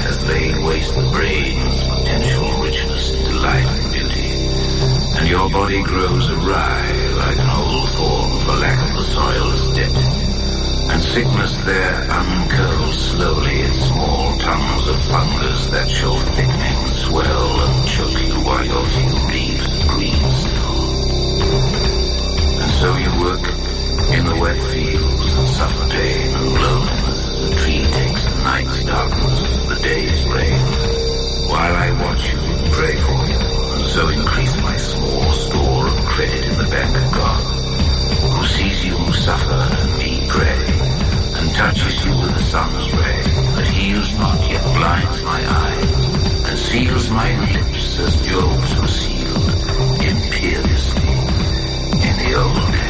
has laid waste the brains, potential richness, delight and beauty. And your body grows awry like an old form for lack of the soil's depth. And sickness there uncurls slowly its small tongues of fungus that shall thickening swell and choke you while your few leaves are green still. And so you work in the wet fields and suffer pain and loneliness as the tree takes the night's darkness, the day's rain, while I watch you and pray for you, so increase my small store of credit in the bank of God, who sees you suffer and me pray, and touches you with the sun's ray, that heals not yet blinds my eyes, and seals my lips as Job's were sealed imperiously in the old days.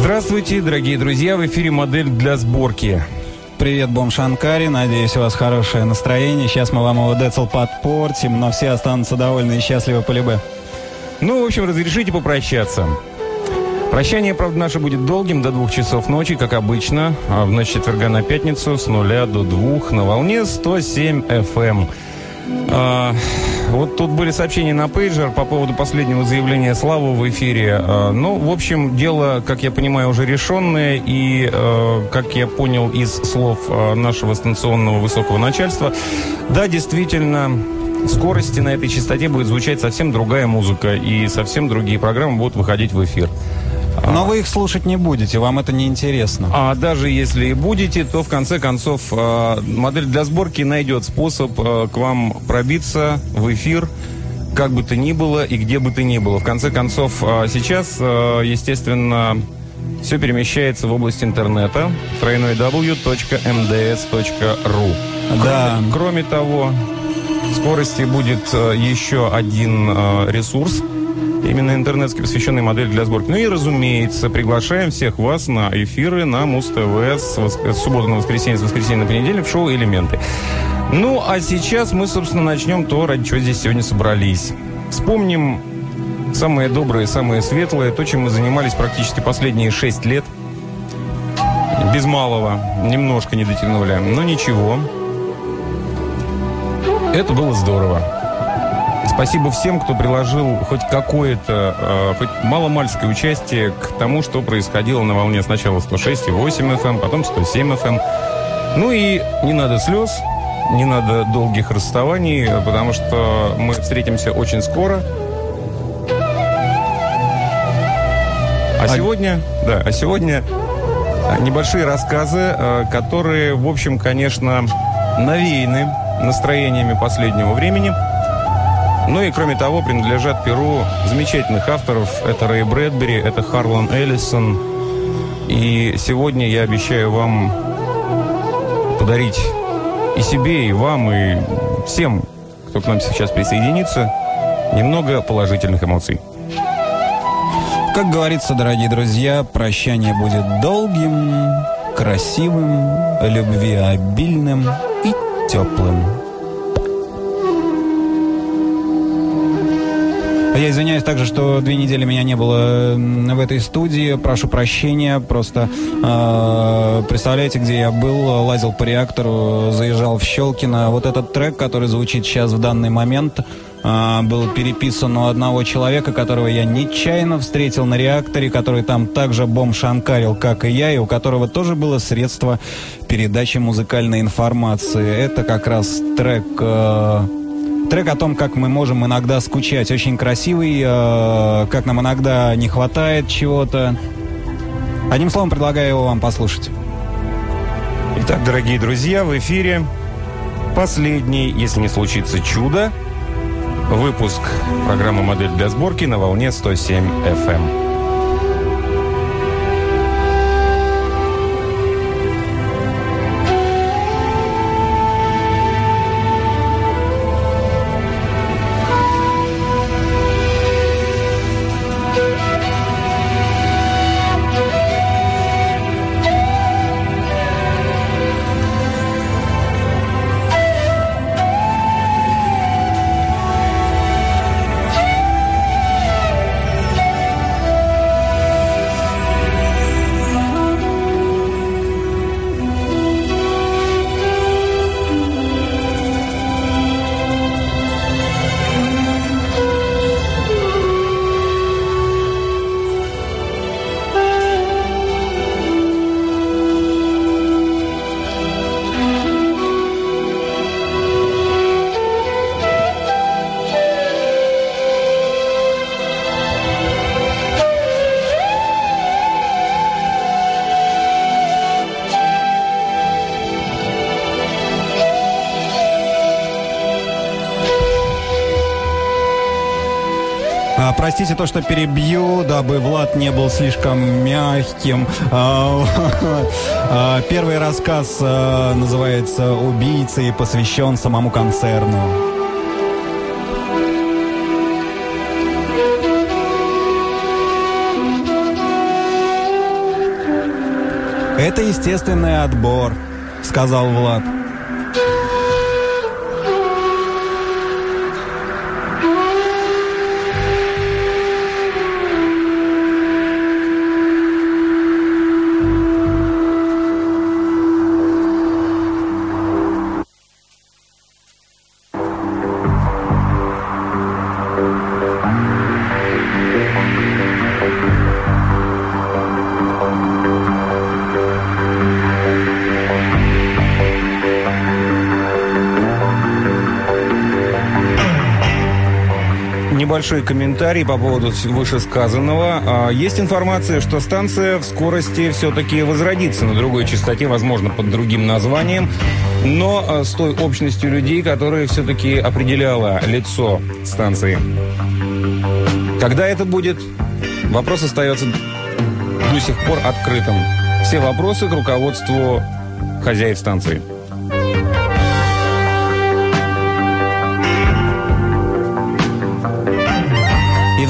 Здравствуйте, дорогие друзья, в эфире «Модель для сборки». Привет, Бом Шанкари. Надеюсь, у вас хорошее настроение. Сейчас мы вам его Децл подпортим, но все останутся довольны и счастливы по любе. Ну, в общем, разрешите попрощаться. Прощание, правда, наше будет долгим, до двух часов ночи, как обычно, а в ночь четверга на пятницу с нуля до двух на волне 107 FM. А, вот тут были сообщения на пейджер по поводу последнего заявления Славы в эфире. А, ну, в общем, дело, как я понимаю, уже решенное. И, а, как я понял из слов а, нашего станционного высокого начальства, да, действительно, скорости на этой частоте будет звучать совсем другая музыка. И совсем другие программы будут выходить в эфир. Но вы их слушать не будете, вам это не интересно. А даже если и будете, то в конце концов э, модель для сборки найдет способ э, к вам пробиться в эфир, как бы то ни было и где бы то ни было. В конце концов, э, сейчас, естественно, все перемещается в область интернета www.mds.ru. Да. Кроме, кроме того, В скорости будет еще один ресурс, именно интернетский, посвященный модели для сборки. Ну и, разумеется, приглашаем всех вас на эфиры на Муз-ТВ с, с субботы на воскресенье, с воскресенья на понедельник в шоу «Элементы». Ну, а сейчас мы, собственно, начнем то, ради чего здесь сегодня собрались. Вспомним самое доброе, самое светлое, то, чем мы занимались практически последние шесть лет. Без малого, немножко не дотянули, но ничего. Это было здорово. Спасибо всем, кто приложил хоть какое-то, э, хоть маломальское участие к тому, что происходило на волне сначала 106,8 FM, эм, потом 107 FM. Эм. Ну и не надо слез, не надо долгих расставаний, потому что мы встретимся очень скоро. А, а сегодня, да, а сегодня небольшие рассказы, э, которые, в общем, конечно, навеяны настроениями последнего времени. Ну и, кроме того, принадлежат перу замечательных авторов. Это Рэй Брэдбери, это Харлан Эллисон. И сегодня я обещаю вам подарить и себе, и вам, и всем, кто к нам сейчас присоединится, немного положительных эмоций. Как говорится, дорогие друзья, прощание будет долгим, красивым, любвеобильным и теплым. Я извиняюсь также, что две недели меня не было в этой студии. Прошу прощения. Просто э, представляете, где я был? Лазил по реактору, заезжал в Щелкино. Вот этот трек, который звучит сейчас в данный момент, э, был переписан у одного человека, которого я нечаянно встретил на реакторе, который там также бомж анкарил, как и я, и у которого тоже было средство передачи музыкальной информации. Это как раз трек... Э, Трек о том, как мы можем иногда скучать. Очень красивый, э, как нам иногда не хватает чего-то. Одним словом, предлагаю его вам послушать. Итак, дорогие друзья, в эфире последний, если не случится чудо, выпуск программы «Модель для сборки» на волне 107 FM. Простите то, что перебью, дабы Влад не был слишком мягким. А, а, первый рассказ а, называется «Убийца» и посвящен самому концерну. «Это естественный отбор», — сказал Влад. Небольшой комментарий по поводу вышесказанного. А, есть информация, что станция в скорости все-таки возродится на другой частоте, возможно, под другим названием, но а, с той общностью людей, которая все-таки определяла лицо станции. Когда это будет, вопрос остается до сих пор открытым. Все вопросы к руководству хозяев станции.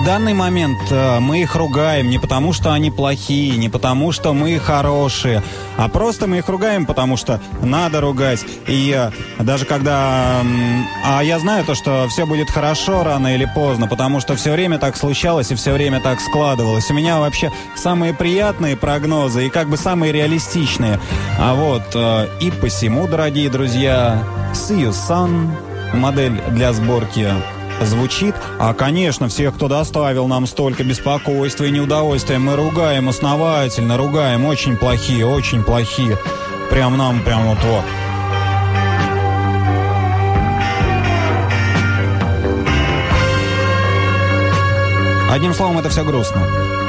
В данный момент э, мы их ругаем не потому, что они плохие, не потому, что мы хорошие, а просто мы их ругаем, потому что надо ругать. И э, даже когда... А я знаю то, что все будет хорошо рано или поздно, потому что все время так случалось и все время так складывалось. У меня вообще самые приятные прогнозы и как бы самые реалистичные. А вот э, и посему, дорогие друзья, See You Sun, модель для сборки звучит. А, конечно, всех, кто доставил нам столько беспокойства и неудовольствия, мы ругаем основательно, ругаем. Очень плохие, очень плохие. Прям нам, прям вот вот. Одним словом, это все грустно.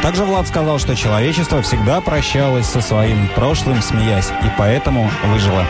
Также Влад сказал, что человечество всегда прощалось со своим прошлым, смеясь, и поэтому выжило.